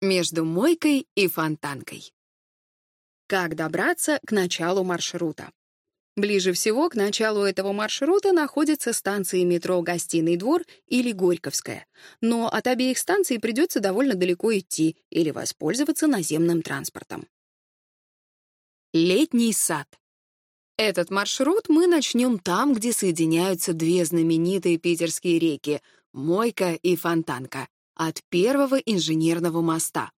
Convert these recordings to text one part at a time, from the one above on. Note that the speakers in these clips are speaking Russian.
между мойкой и фонтанкой. Как добраться к началу маршрута? Ближе всего к началу этого маршрута находятся станции метро «Гостиный двор» или «Горьковская». Но от обеих станций придется довольно далеко идти или воспользоваться наземным транспортом. Летний сад. Этот маршрут мы начнем там, где соединяются две знаменитые питерские реки — Мойка и Фонтанка, от первого инженерного моста.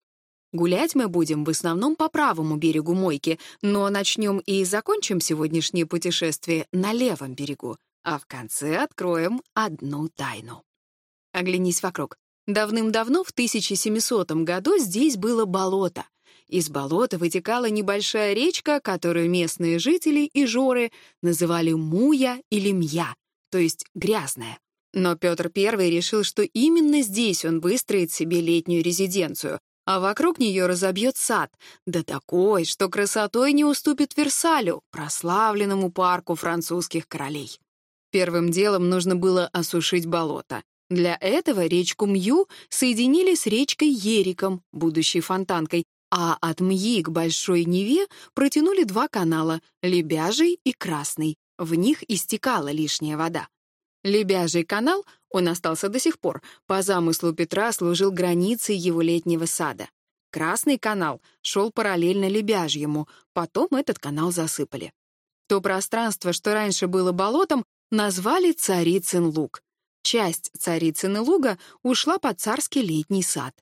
Гулять мы будем в основном по правому берегу мойки, но начнем и закончим сегодняшнее путешествие на левом берегу, а в конце откроем одну тайну. Оглянись вокруг. Давным-давно, в 1700 году, здесь было болото. Из болота вытекала небольшая речка, которую местные жители и жоры называли Муя или Мья, то есть грязная. Но Петр I решил, что именно здесь он выстроит себе летнюю резиденцию, а вокруг нее разобьет сад, да такой, что красотой не уступит Версалю, прославленному парку французских королей. Первым делом нужно было осушить болото. Для этого речку Мью соединили с речкой Ериком, будущей фонтанкой, а от Мьи к Большой Неве протянули два канала — Лебяжий и Красный. В них истекала лишняя вода. Лебяжий канал, он остался до сих пор, по замыслу Петра служил границей его летнего сада. Красный канал шел параллельно Лебяжьему, потом этот канал засыпали. То пространство, что раньше было болотом, назвали Царицын луг. Часть Царицыны луга ушла под царский летний сад.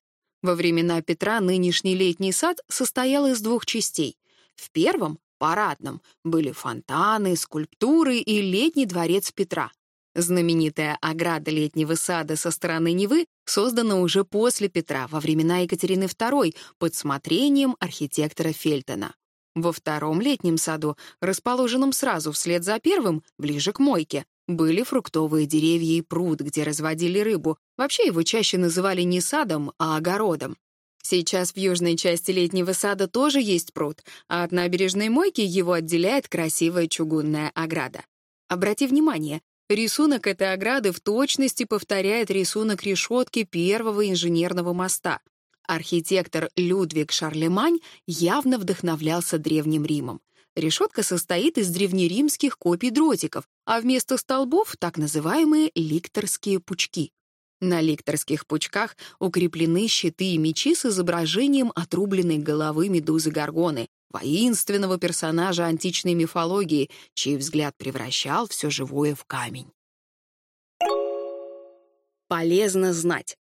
Во времена Петра нынешний летний сад состоял из двух частей. В первом, парадном, были фонтаны, скульптуры и летний дворец Петра — Знаменитая ограда летнего сада со стороны Невы создана уже после Петра, во времена Екатерины II, под смотрением архитектора Фельтона. Во втором летнем саду, расположенном сразу вслед за первым, ближе к мойке, были фруктовые деревья и пруд, где разводили рыбу. Вообще его чаще называли не садом, а огородом. Сейчас в южной части летнего сада тоже есть пруд, а от набережной мойки его отделяет красивая чугунная ограда. Обрати внимание, Рисунок этой ограды в точности повторяет рисунок решетки первого инженерного моста. Архитектор Людвиг Шарлемань явно вдохновлялся Древним Римом. Решетка состоит из древнеримских копий дротиков, а вместо столбов — так называемые ликторские пучки. На ликторских пучках укреплены щиты и мечи с изображением отрубленной головы медузы Горгоны, воинственного персонажа античной мифологии, чей взгляд превращал все живое в камень. Полезно знать.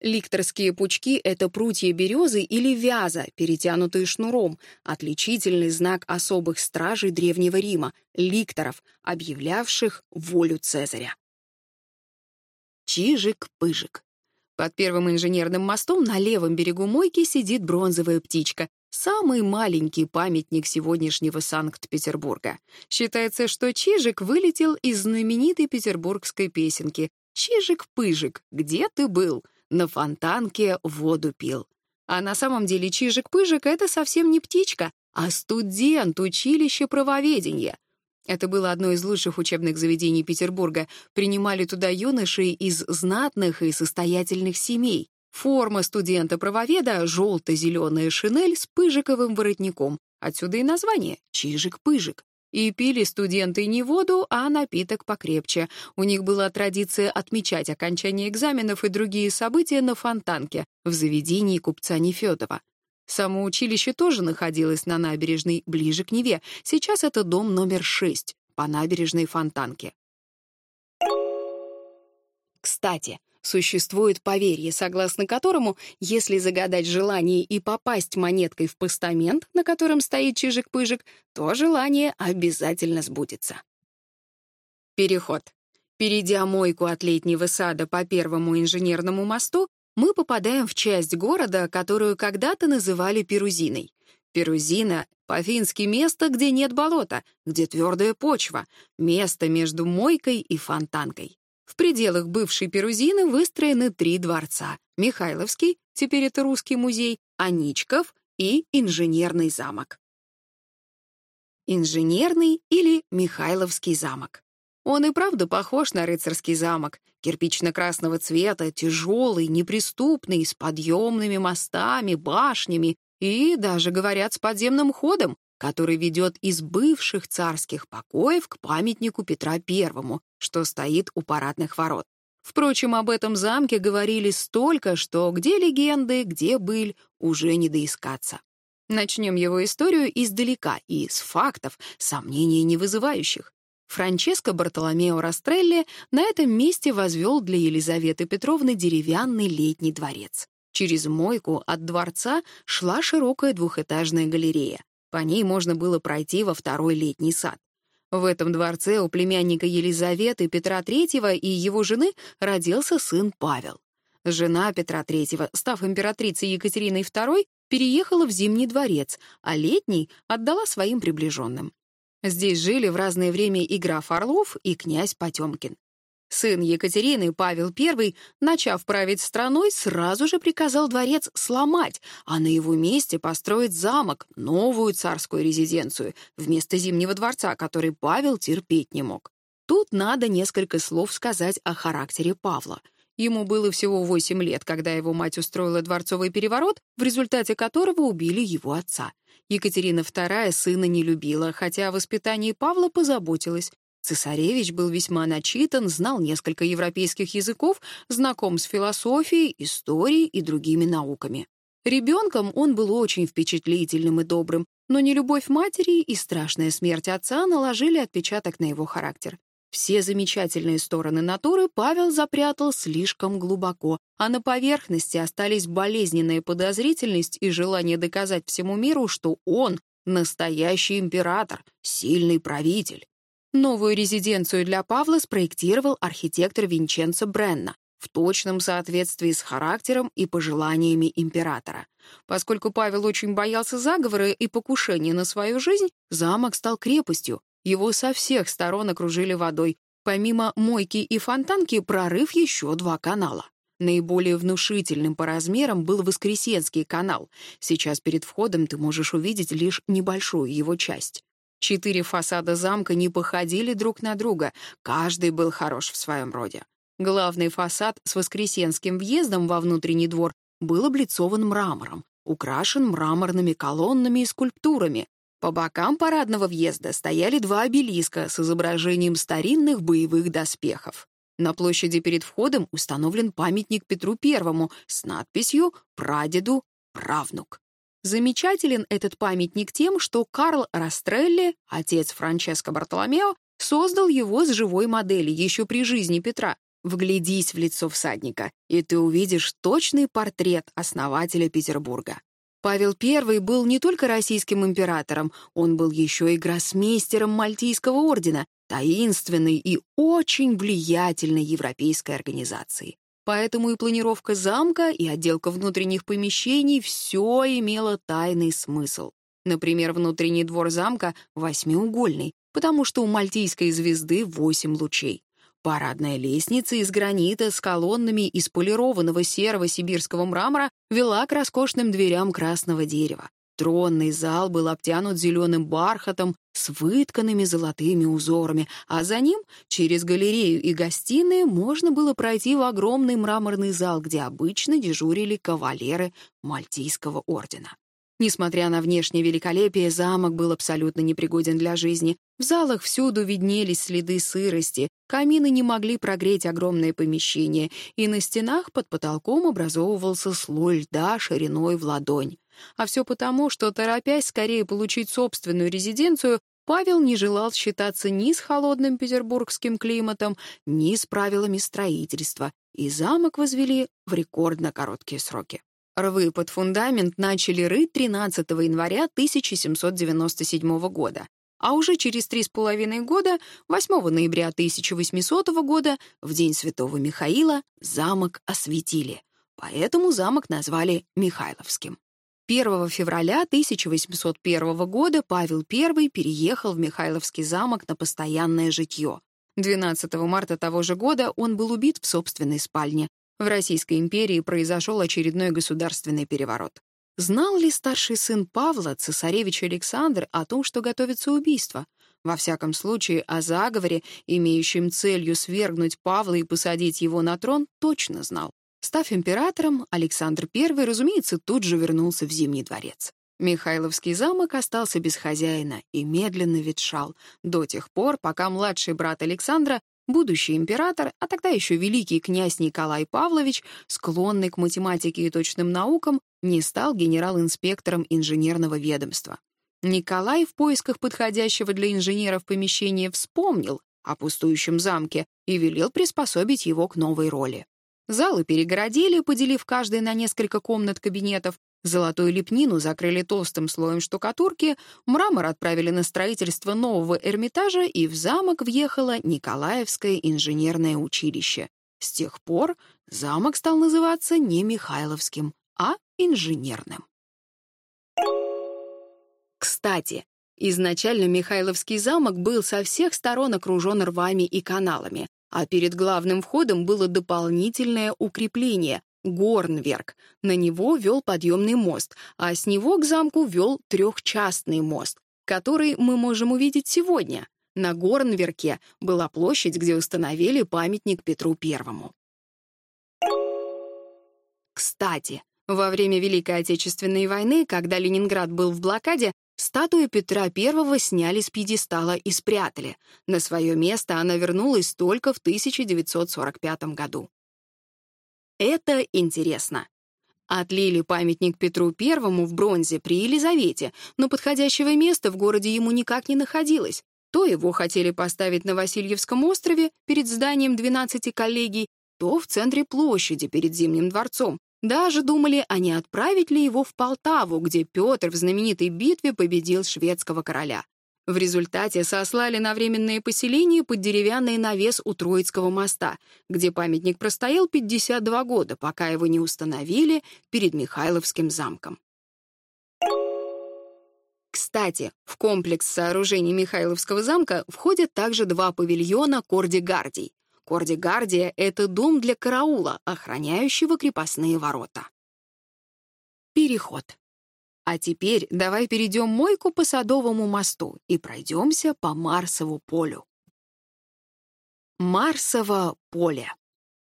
Ликторские пучки — это прутья березы или вяза, перетянутые шнуром, отличительный знак особых стражей Древнего Рима, ликторов, объявлявших волю Цезаря. Чижик-пыжик. Под первым инженерным мостом на левом берегу мойки сидит бронзовая птичка, Самый маленький памятник сегодняшнего Санкт-Петербурга. Считается, что Чижик вылетел из знаменитой петербургской песенки «Чижик-пыжик, где ты был? На фонтанке воду пил». А на самом деле Чижик-пыжик — это совсем не птичка, а студент училища правоведения. Это было одно из лучших учебных заведений Петербурга. Принимали туда юношей из знатных и состоятельных семей. Форма студента правоведа — желто-зеленая шинель с пыжиковым воротником. Отсюда и название — «Чижик-пыжик». И пили студенты не воду, а напиток покрепче. У них была традиция отмечать окончание экзаменов и другие события на фонтанке в заведении купца Нефедова. Само училище тоже находилось на набережной, ближе к Неве. Сейчас это дом номер 6 по набережной Фонтанке. Кстати, Существует поверье, согласно которому, если загадать желание и попасть монеткой в постамент, на котором стоит чижик-пыжик, то желание обязательно сбудется. Переход. Перейдя мойку от летнего сада по первому инженерному мосту, мы попадаем в часть города, которую когда-то называли Перузиной. Перузина — по-фински место, где нет болота, где твердая почва, место между мойкой и фонтанкой. В пределах бывшей Перузины выстроены три дворца — Михайловский, теперь это Русский музей, Аничков и Инженерный замок. Инженерный или Михайловский замок. Он и правда похож на рыцарский замок. Кирпично-красного цвета, тяжелый, неприступный, с подъемными мостами, башнями и даже, говорят, с подземным ходом, который ведет из бывших царских покоев к памятнику Петра I, что стоит у парадных ворот. Впрочем, об этом замке говорили столько, что где легенды, где быль, уже не доискаться. Начнем его историю издалека и из фактов, сомнений не вызывающих. Франческо Бартоломео Растрелли на этом месте возвел для Елизаветы Петровны деревянный летний дворец. Через мойку от дворца шла широкая двухэтажная галерея. По ней можно было пройти во второй летний сад. В этом дворце у племянника Елизаветы Петра III и его жены родился сын Павел. Жена Петра III, став императрицей Екатериной II, переехала в Зимний дворец, а летний отдала своим приближенным. Здесь жили в разное время и граф Орлов, и князь Потемкин. Сын Екатерины, Павел I, начав править страной, сразу же приказал дворец сломать, а на его месте построить замок, новую царскую резиденцию, вместо Зимнего дворца, который Павел терпеть не мог. Тут надо несколько слов сказать о характере Павла. Ему было всего 8 лет, когда его мать устроила дворцовый переворот, в результате которого убили его отца. Екатерина II сына не любила, хотя о воспитании Павла позаботилась. Цесаревич был весьма начитан, знал несколько европейских языков, знаком с философией, историей и другими науками. Ребенком он был очень впечатлительным и добрым, но нелюбовь матери и страшная смерть отца наложили отпечаток на его характер. Все замечательные стороны натуры Павел запрятал слишком глубоко, а на поверхности остались болезненная подозрительность и желание доказать всему миру, что он — настоящий император, сильный правитель, Новую резиденцию для Павла спроектировал архитектор Винченцо Бренна в точном соответствии с характером и пожеланиями императора. Поскольку Павел очень боялся заговора и покушения на свою жизнь, замок стал крепостью, его со всех сторон окружили водой. Помимо мойки и фонтанки, прорыв еще два канала. Наиболее внушительным по размерам был Воскресенский канал. Сейчас перед входом ты можешь увидеть лишь небольшую его часть. Четыре фасада замка не походили друг на друга, каждый был хорош в своем роде. Главный фасад с воскресенским въездом во внутренний двор был облицован мрамором, украшен мраморными колоннами и скульптурами. По бокам парадного въезда стояли два обелиска с изображением старинных боевых доспехов. На площади перед входом установлен памятник Петру Первому с надписью «Прадеду правнук». Замечателен этот памятник тем, что Карл Растрелли, отец Франческо Бартоломео, создал его с живой модели еще при жизни Петра. Вглядись в лицо всадника, и ты увидишь точный портрет основателя Петербурга. Павел I был не только российским императором, он был еще и гроссмейстером Мальтийского ордена, таинственной и очень влиятельной европейской организации. Поэтому и планировка замка, и отделка внутренних помещений все имело тайный смысл. Например, внутренний двор замка восьмиугольный, потому что у мальтийской звезды восемь лучей. Парадная лестница из гранита с колоннами из полированного серого сибирского мрамора вела к роскошным дверям красного дерева. Тронный зал был обтянут зеленым бархатом, с вытканными золотыми узорами, а за ним через галерею и гостиные можно было пройти в огромный мраморный зал, где обычно дежурили кавалеры Мальтийского ордена. Несмотря на внешнее великолепие, замок был абсолютно непригоден для жизни. В залах всюду виднелись следы сырости, камины не могли прогреть огромное помещение, и на стенах под потолком образовывался слой льда шириной в ладонь. А все потому, что, торопясь скорее получить собственную резиденцию, Павел не желал считаться ни с холодным петербургским климатом, ни с правилами строительства, и замок возвели в рекордно короткие сроки. Рвы под фундамент начали рыть 13 января 1797 года, а уже через три с половиной года, 8 ноября 1800 года, в день Святого Михаила, замок осветили. Поэтому замок назвали Михайловским. 1 февраля 1801 года Павел I переехал в Михайловский замок на постоянное житье. 12 марта того же года он был убит в собственной спальне. В Российской империи произошел очередной государственный переворот. Знал ли старший сын Павла, цесаревич Александр, о том, что готовится убийство? Во всяком случае, о заговоре, имеющем целью свергнуть Павла и посадить его на трон, точно знал. Став императором, Александр I, разумеется, тут же вернулся в Зимний дворец. Михайловский замок остался без хозяина и медленно ветшал до тех пор, пока младший брат Александра, будущий император, а тогда еще великий князь Николай Павлович, склонный к математике и точным наукам, не стал генерал-инспектором инженерного ведомства. Николай в поисках подходящего для инженеров помещения вспомнил о пустующем замке и велел приспособить его к новой роли. Залы перегородили, поделив каждый на несколько комнат кабинетов, Золотую лепнину закрыли толстым слоем штукатурки, мрамор отправили на строительство нового Эрмитажа, и в замок въехало Николаевское инженерное училище. С тех пор замок стал называться не Михайловским, а инженерным. Кстати, изначально Михайловский замок был со всех сторон окружен рвами и каналами, а перед главным входом было дополнительное укрепление — Горнверк. На него вел подъемный мост, а с него к замку вел трехчастный мост, который мы можем увидеть сегодня. На Горнверке была площадь, где установили памятник Петру Первому. Кстати, во время Великой Отечественной войны, когда Ленинград был в блокаде, Статую Петра I сняли с пьедестала и спрятали. На свое место она вернулась только в 1945 году. Это интересно. Отлили памятник Петру I в бронзе при Елизавете, но подходящего места в городе ему никак не находилось. То его хотели поставить на Васильевском острове перед зданием 12 коллегий, то в центре площади перед Зимним дворцом, даже думали они, отправить ли его в Полтаву, где Петр в знаменитой битве победил шведского короля. В результате сослали на временное поселение под деревянный навес у Троицкого моста, где памятник простоял 52 года, пока его не установили перед Михайловским замком. Кстати, в комплекс сооружений Михайловского замка входят также два павильона Корди Гардий. Кордигардия — это дом для караула, охраняющего крепостные ворота. Переход. А теперь давай перейдем мойку по Садовому мосту и пройдемся по Марсову полю. Марсово поле.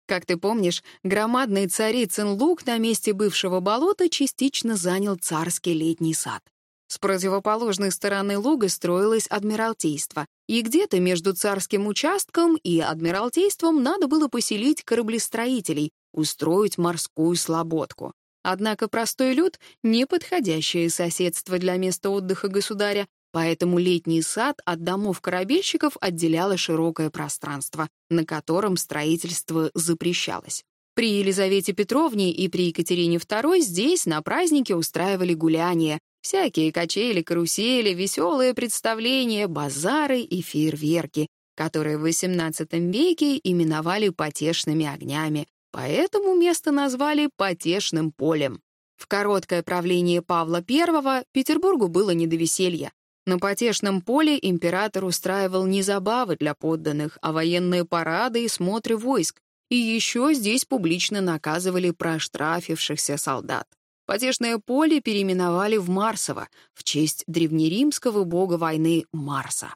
Как ты помнишь, громадный царицын Лук на месте бывшего болота частично занял царский летний сад. С противоположной стороны луга строилось Адмиралтейство, и где-то между царским участком и Адмиралтейством надо было поселить кораблестроителей, устроить морскую слободку. Однако простой люд — неподходящее соседство для места отдыха государя, поэтому летний сад от домов корабельщиков отделяло широкое пространство, на котором строительство запрещалось. При Елизавете Петровне и при Екатерине II здесь на празднике устраивали гуляния, Всякие качели, карусели, веселые представления, базары и фейерверки, которые в XVIII веке именовали потешными огнями, поэтому место назвали «потешным полем». В короткое правление Павла I Петербургу было не до веселья. На потешном поле император устраивал не забавы для подданных, а военные парады и смотры войск, и еще здесь публично наказывали проштрафившихся солдат. Потешное поле переименовали в Марсово в честь древнеримского бога войны Марса.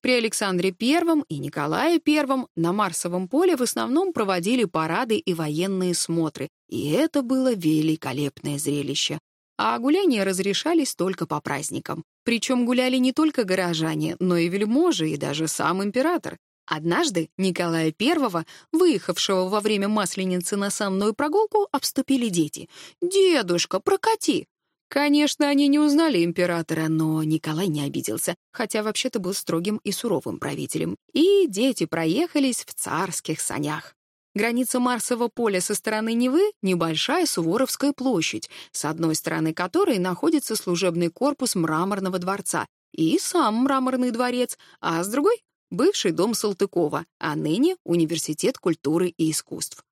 При Александре I и Николае I на Марсовом поле в основном проводили парады и военные смотры, и это было великолепное зрелище. А гуляния разрешались только по праздникам. Причем гуляли не только горожане, но и вельможи, и даже сам император. Однажды Николая Первого, выехавшего во время Масленицы на санную прогулку, обступили дети. «Дедушка, прокати!» Конечно, они не узнали императора, но Николай не обиделся, хотя вообще-то был строгим и суровым правителем. И дети проехались в царских санях. Граница Марсового поля со стороны Невы — небольшая Суворовская площадь, с одной стороны которой находится служебный корпус Мраморного дворца и сам Мраморный дворец, а с другой бывший дом Салтыкова, а ныне Университет культуры и искусств.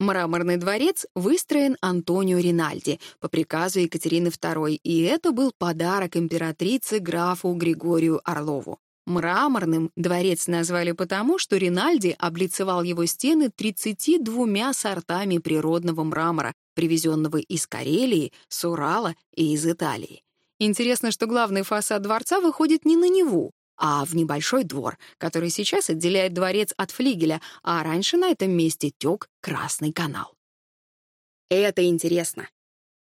Мраморный дворец выстроен Антонио Ринальди по приказу Екатерины II, и это был подарок императрице графу Григорию Орлову. Мраморным дворец назвали потому, что Ринальди облицевал его стены 32 сортами природного мрамора, привезенного из Карелии, с Урала и из Италии. Интересно, что главный фасад дворца выходит не на Неву, а в небольшой двор, который сейчас отделяет дворец от флигеля, а раньше на этом месте тек Красный канал. Это интересно.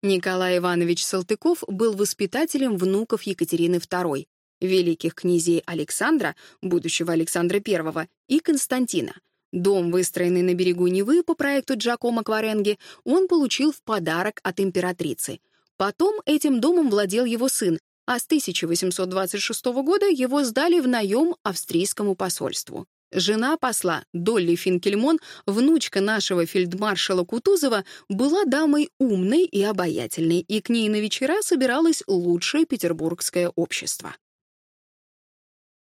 Николай Иванович Салтыков был воспитателем внуков Екатерины II, великих князей Александра, будущего Александра I, и Константина. Дом, выстроенный на берегу Невы по проекту Джакомо Кваренги, он получил в подарок от императрицы. Потом этим домом владел его сын, а с 1826 года его сдали в наем австрийскому посольству. Жена посла, Долли Финкельмон, внучка нашего фельдмаршала Кутузова, была дамой умной и обаятельной, и к ней на вечера собиралось лучшее петербургское общество.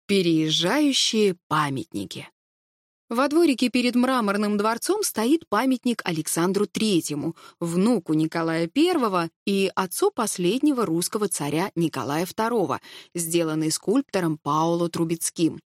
Переезжающие памятники во дворике перед мраморным дворцом стоит памятник Александру Третьему, внуку Николая I и отцу последнего русского царя Николая II, сделанный скульптором Пауло Трубецким.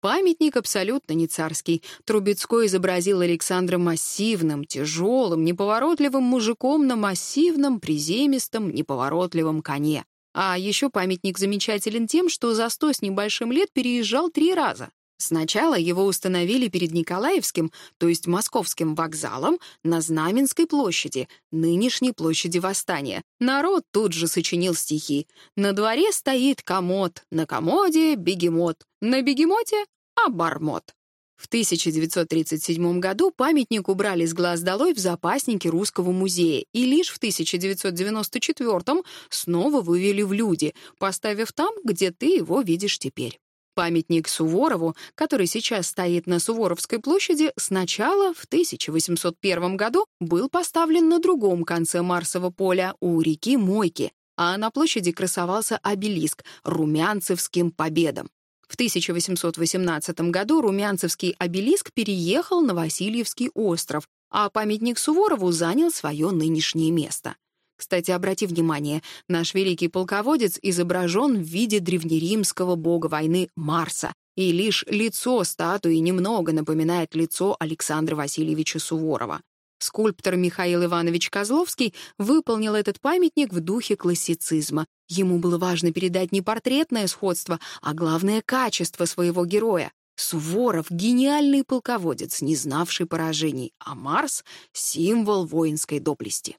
Памятник абсолютно не царский. Трубецкой изобразил Александра массивным, тяжелым, неповоротливым мужиком на массивном, приземистом, неповоротливом коне. А еще памятник замечателен тем, что за сто с небольшим лет переезжал три раза. Сначала его установили перед Николаевским, то есть Московским вокзалом, на Знаменской площади, нынешней площади Восстания. Народ тут же сочинил стихи. На дворе стоит комод, на комоде — бегемот, на бегемоте — обормот. В 1937 году памятник убрали с глаз долой в запаснике Русского музея и лишь в 1994 снова вывели в люди, поставив там, где ты его видишь теперь. Памятник Суворову, который сейчас стоит на Суворовской площади, сначала в 1801 году был поставлен на другом конце Марсового поля у реки Мойки, а на площади красовался обелиск «Румянцевским победам». В 1818 году Румянцевский обелиск переехал на Васильевский остров, а памятник Суворову занял свое нынешнее место — кстати, обрати внимание, наш великий полководец изображен в виде древнеримского бога войны Марса, и лишь лицо статуи немного напоминает лицо Александра Васильевича Суворова. Скульптор Михаил Иванович Козловский выполнил этот памятник в духе классицизма. Ему было важно передать не портретное сходство, а главное качество своего героя. Суворов — гениальный полководец, не знавший поражений, а Марс — символ воинской доблести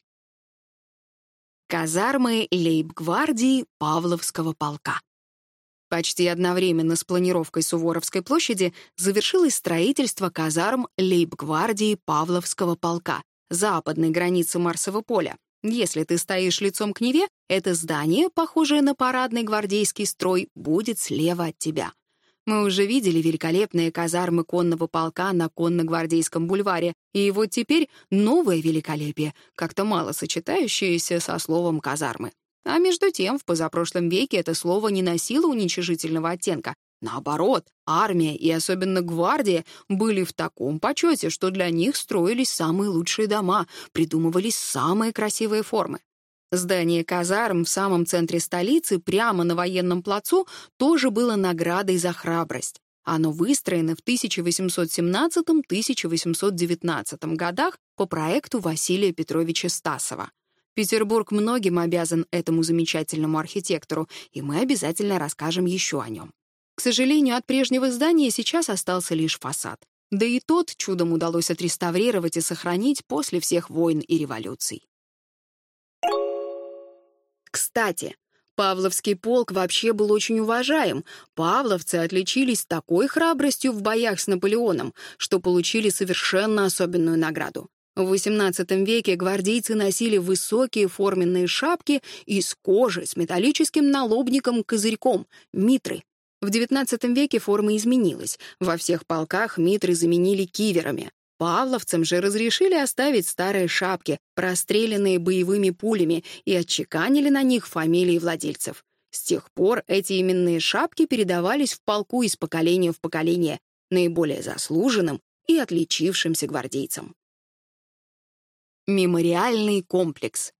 казармы лейб-гвардии Павловского полка. Почти одновременно с планировкой Суворовской площади завершилось строительство казарм лейб-гвардии Павловского полка, западной границы Марсового поля. Если ты стоишь лицом к Неве, это здание, похожее на парадный гвардейский строй, будет слева от тебя. Мы уже видели великолепные казармы конного полка на конно-гвардейском бульваре, и вот теперь новое великолепие, как-то мало сочетающееся со словом «казармы». А между тем, в позапрошлом веке это слово не носило уничижительного оттенка. Наоборот, армия и особенно гвардия были в таком почете, что для них строились самые лучшие дома, придумывались самые красивые формы. Здание казарм в самом центре столицы, прямо на военном плацу, тоже было наградой за храбрость. Оно выстроено в 1817-1819 годах по проекту Василия Петровича Стасова. Петербург многим обязан этому замечательному архитектору, и мы обязательно расскажем еще о нем. К сожалению, от прежнего здания сейчас остался лишь фасад. Да и тот чудом удалось отреставрировать и сохранить после всех войн и революций. Кстати, Павловский полк вообще был очень уважаем. Павловцы отличились такой храбростью в боях с Наполеоном, что получили совершенно особенную награду. В XVIII веке гвардейцы носили высокие форменные шапки из кожи с металлическим налобником-козырьком — митры. В XIX веке форма изменилась. Во всех полках митры заменили киверами. Павловцам же разрешили оставить старые шапки, простреленные боевыми пулями, и отчеканили на них фамилии владельцев. С тех пор эти именные шапки передавались в полку из поколения в поколение наиболее заслуженным и отличившимся гвардейцам. Мемориальный комплекс.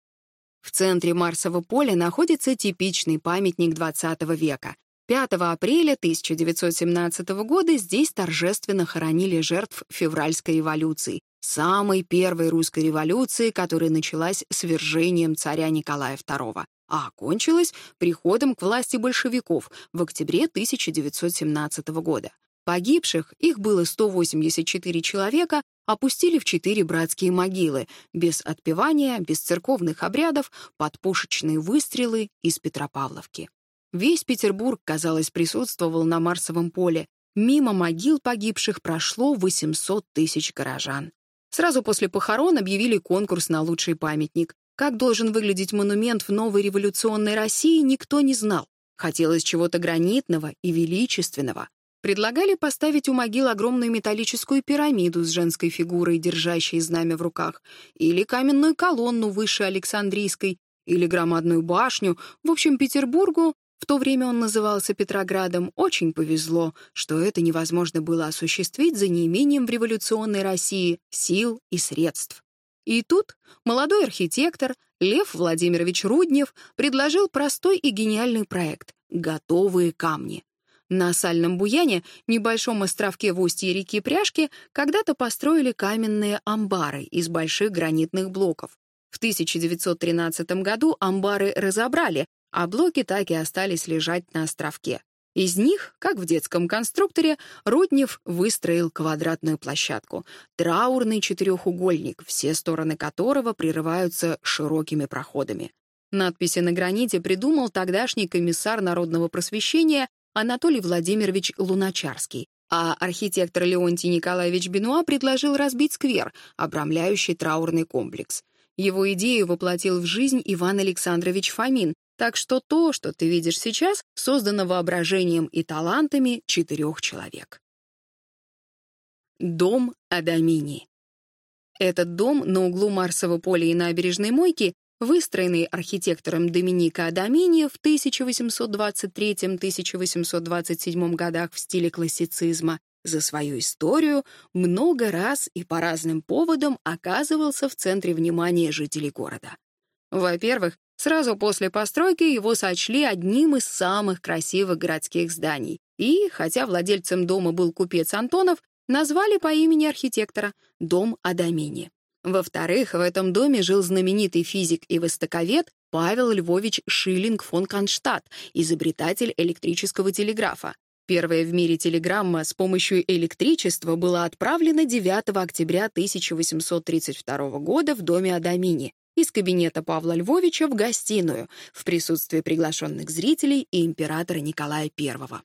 В центре Марсового поля находится типичный памятник XX века 5 апреля 1917 года здесь торжественно хоронили жертв февральской революции, самой первой русской революции, которая началась свержением царя Николая II, а окончилась приходом к власти большевиков в октябре 1917 года. Погибших, их было 184 человека, опустили в четыре братские могилы, без отпевания, без церковных обрядов, под пушечные выстрелы из Петропавловки. Весь Петербург, казалось, присутствовал на Марсовом поле. Мимо могил погибших прошло 800 тысяч горожан. Сразу после похорон объявили конкурс на лучший памятник. Как должен выглядеть монумент в новой революционной России, никто не знал. Хотелось чего-то гранитного и величественного. Предлагали поставить у могил огромную металлическую пирамиду с женской фигурой, держащей знамя в руках, или каменную колонну выше Александрийской, или громадную башню. В общем, Петербургу в то время он назывался Петроградом. Очень повезло, что это невозможно было осуществить за неимением в революционной России сил и средств. И тут молодой архитектор Лев Владимирович Руднев предложил простой и гениальный проект — готовые камни. На Сальном Буяне, небольшом островке в устье реки Пряжки, когда-то построили каменные амбары из больших гранитных блоков. В 1913 году амбары разобрали, а Облоги так и остались лежать на островке. Из них, как в детском конструкторе, Руднев выстроил квадратную площадку, траурный четырехугольник, все стороны которого прерываются широкими проходами. Надписи на граните придумал тогдашний комиссар народного просвещения Анатолий Владимирович Луначарский, а архитектор Леонтий Николаевич Бенуа предложил разбить сквер, обрамляющий траурный комплекс. Его идею воплотил в жизнь Иван Александрович Фомин, так что то, что ты видишь сейчас, создано воображением и талантами четырех человек. Дом Адамини. Этот дом на углу Марсового поля и набережной Мойки, выстроенный архитектором Доминика Адамини в 1823-1827 годах в стиле классицизма, за свою историю много раз и по разным поводам оказывался в центре внимания жителей города. Во-первых, Сразу после постройки его сочли одним из самых красивых городских зданий. И, хотя владельцем дома был купец Антонов, назвали по имени архитектора «Дом Адамини. Во-вторых, в этом доме жил знаменитый физик и востоковед Павел Львович Шиллинг фон Конштадт, изобретатель электрического телеграфа. Первая в мире телеграмма с помощью электричества была отправлена 9 октября 1832 года в доме Адамини, из кабинета Павла Львовича в гостиную в присутствии приглашенных зрителей и императора Николая I.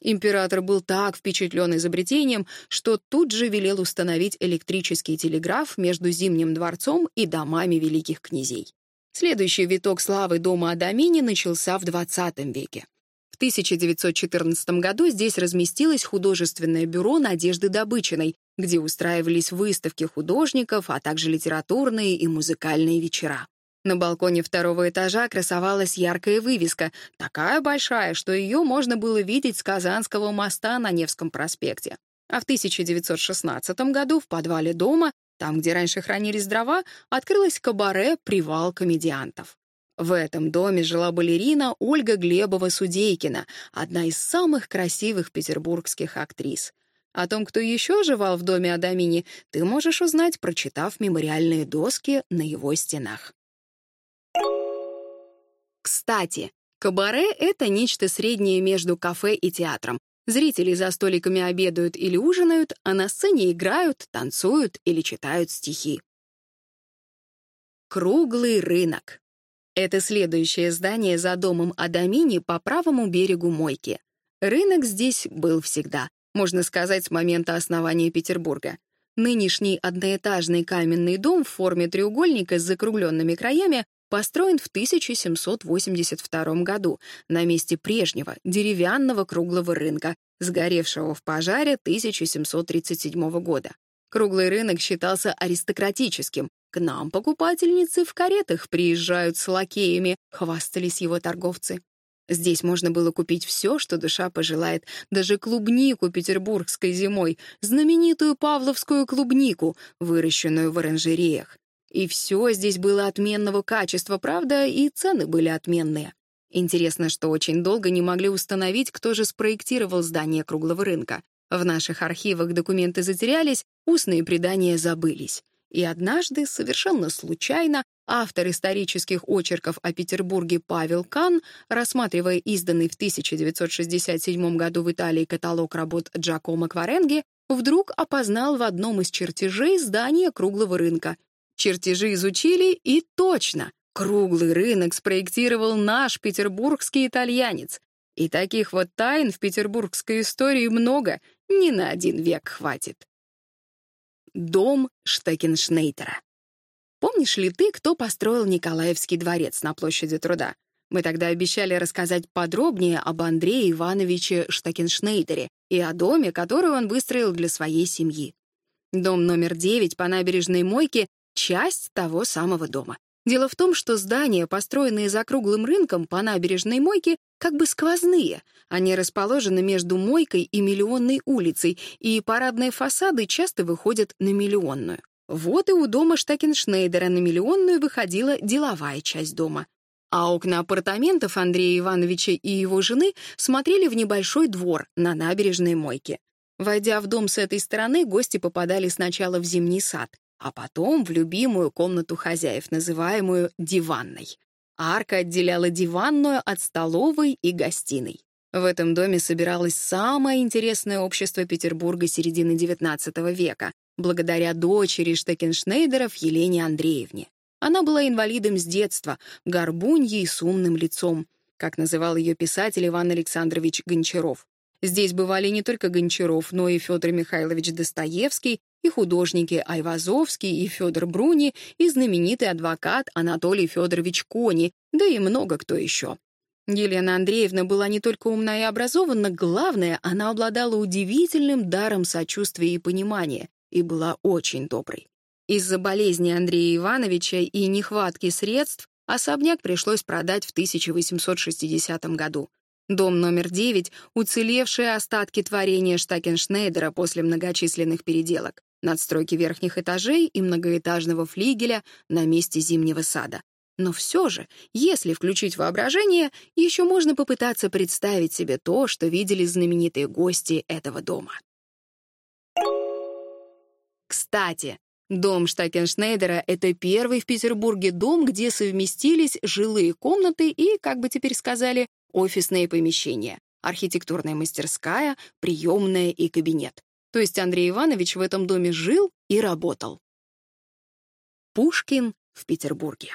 Император был так впечатлен изобретением, что тут же велел установить электрический телеграф между Зимним дворцом и домами великих князей. Следующий виток славы дома Адамини начался в XX веке. В 1914 году здесь разместилось художественное бюро Надежды Добычиной, где устраивались выставки художников, а также литературные и музыкальные вечера. На балконе второго этажа красовалась яркая вывеска, такая большая, что ее можно было видеть с Казанского моста на Невском проспекте. А в 1916 году в подвале дома, там, где раньше хранились дрова, открылось кабаре «Привал комедиантов». В этом доме жила балерина Ольга Глебова-Судейкина, одна из самых красивых петербургских актрис — о том, кто еще жевал в доме Адамини, ты можешь узнать, прочитав мемориальные доски на его стенах. Кстати, кабаре — это нечто среднее между кафе и театром. Зрители за столиками обедают или ужинают, а на сцене играют, танцуют или читают стихи. Круглый рынок. Это следующее здание за домом Адамини по правому берегу Мойки. Рынок здесь был всегда можно сказать, с момента основания Петербурга. Нынешний одноэтажный каменный дом в форме треугольника с закругленными краями построен в 1782 году на месте прежнего деревянного круглого рынка, сгоревшего в пожаре 1737 года. Круглый рынок считался аристократическим. К нам покупательницы в каретах приезжают с лакеями, хвастались его торговцы. Здесь можно было купить все, что душа пожелает, даже клубнику петербургской зимой, знаменитую павловскую клубнику, выращенную в оранжереях. И все здесь было отменного качества, правда, и цены были отменные. Интересно, что очень долго не могли установить, кто же спроектировал здание круглого рынка. В наших архивах документы затерялись, устные предания забылись. И однажды, совершенно случайно, Автор исторических очерков о Петербурге Павел Кан, рассматривая изданный в 1967 году в Италии каталог работ Джакомо Кваренги, вдруг опознал в одном из чертежей здание круглого рынка. Чертежи изучили и точно. Круглый рынок спроектировал наш петербургский итальянец. И таких вот тайн в петербургской истории много, не на один век хватит. Дом Штекеншнейтера. Помнишь ли ты, кто построил Николаевский дворец на площади труда? Мы тогда обещали рассказать подробнее об Андрее Ивановиче Штакеншнейдере и о доме, который он выстроил для своей семьи. Дом номер 9 по набережной Мойке — часть того самого дома. Дело в том, что здания, построенные за круглым рынком по набережной Мойке, как бы сквозные. Они расположены между Мойкой и Миллионной улицей, и парадные фасады часто выходят на Миллионную. Вот и у дома Штекеншнейдера на миллионную выходила деловая часть дома. А окна апартаментов Андрея Ивановича и его жены смотрели в небольшой двор на набережной мойке. Войдя в дом с этой стороны, гости попадали сначала в зимний сад, а потом в любимую комнату хозяев, называемую диванной. Арка отделяла диванную от столовой и гостиной. В этом доме собиралось самое интересное общество Петербурга середины XIX века, благодаря дочери Штекеншнейдеров Елене Андреевне. Она была инвалидом с детства, горбуньей и с умным лицом, как называл ее писатель Иван Александрович Гончаров. Здесь бывали не только Гончаров, но и Федор Михайлович Достоевский, и художники Айвазовский и Федор Бруни, и знаменитый адвокат Анатолий Федорович Кони, да и много кто еще. Елена Андреевна была не только умна и образована, главное, она обладала удивительным даром сочувствия и понимания и была очень доброй. Из-за болезни Андрея Ивановича и нехватки средств особняк пришлось продать в 1860 году. Дом номер 9 — уцелевшие остатки творения Штакеншнейдера после многочисленных переделок, надстройки верхних этажей и многоэтажного флигеля на месте зимнего сада. Но все же, если включить воображение, еще можно попытаться представить себе то, что видели знаменитые гости этого дома. Кстати, дом Штакеншнейдера — это первый в Петербурге дом, где совместились жилые комнаты и, как бы теперь сказали, офисные помещения, архитектурная мастерская, приемная и кабинет. То есть Андрей Иванович в этом доме жил и работал. Пушкин в Петербурге.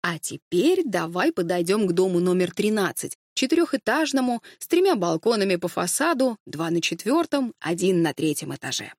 А теперь давай подойдем к дому номер 13, четырехэтажному, с тремя балконами по фасаду, два на четвертом, один на третьем этаже.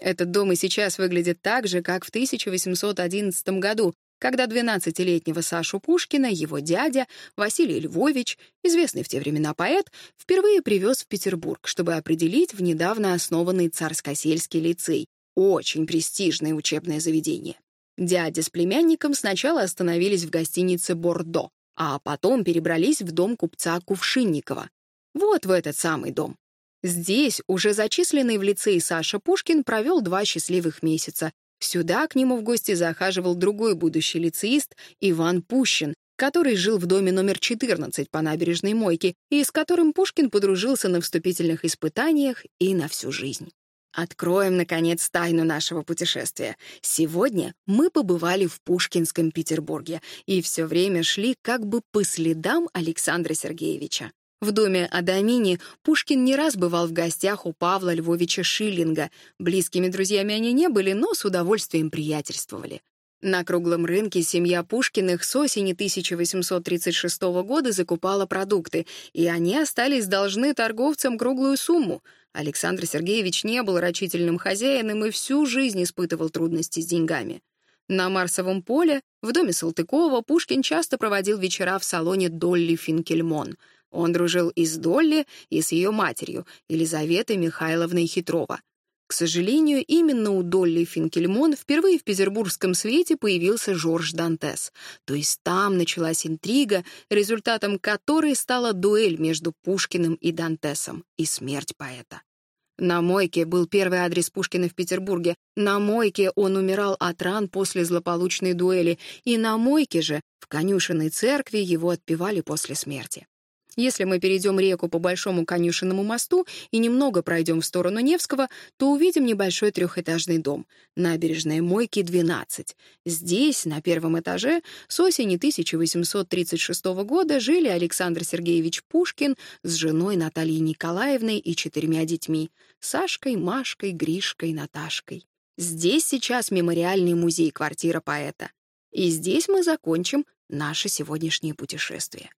Этот дом и сейчас выглядит так же, как в 1811 году, когда 12-летнего Сашу Пушкина его дядя Василий Львович, известный в те времена поэт, впервые привез в Петербург, чтобы определить в недавно основанный Царскосельский лицей, очень престижное учебное заведение. Дядя с племянником сначала остановились в гостинице «Бордо», а потом перебрались в дом купца Кувшинникова. Вот в этот самый дом. Здесь, уже зачисленный в лицей Саша Пушкин провел два счастливых месяца. Сюда к нему в гости захаживал другой будущий лицеист Иван Пущин, который жил в доме номер 14 по набережной Мойке и с которым Пушкин подружился на вступительных испытаниях и на всю жизнь. Откроем, наконец, тайну нашего путешествия. Сегодня мы побывали в Пушкинском Петербурге и все время шли как бы по следам Александра Сергеевича. В доме Адамини Пушкин не раз бывал в гостях у Павла Львовича Шиллинга. Близкими друзьями они не были, но с удовольствием приятельствовали. На круглом рынке семья Пушкиных с осени 1836 года закупала продукты, и они остались должны торговцам круглую сумму. Александр Сергеевич не был рачительным хозяином и всю жизнь испытывал трудности с деньгами. На Марсовом поле, в доме Салтыкова, Пушкин часто проводил вечера в салоне «Долли Финкельмон», он дружил и с Долли, и с ее матерью, Елизаветой Михайловной Хитрова. К сожалению, именно у Долли Финкельмон впервые в петербургском свете появился Жорж Дантес. То есть там началась интрига, результатом которой стала дуэль между Пушкиным и Дантесом и смерть поэта. На мойке был первый адрес Пушкина в Петербурге. На мойке он умирал от ран после злополучной дуэли, и на мойке же в конюшенной церкви его отпевали после смерти. Если мы перейдем реку по Большому Конюшенному мосту и немного пройдем в сторону Невского, то увидим небольшой трехэтажный дом. Набережная Мойки, 12. Здесь, на первом этаже, с осени 1836 года жили Александр Сергеевич Пушкин с женой Натальей Николаевной и четырьмя детьми — Сашкой, Машкой, Гришкой, Наташкой. Здесь сейчас мемориальный музей «Квартира поэта». И здесь мы закончим наше сегодняшнее путешествие.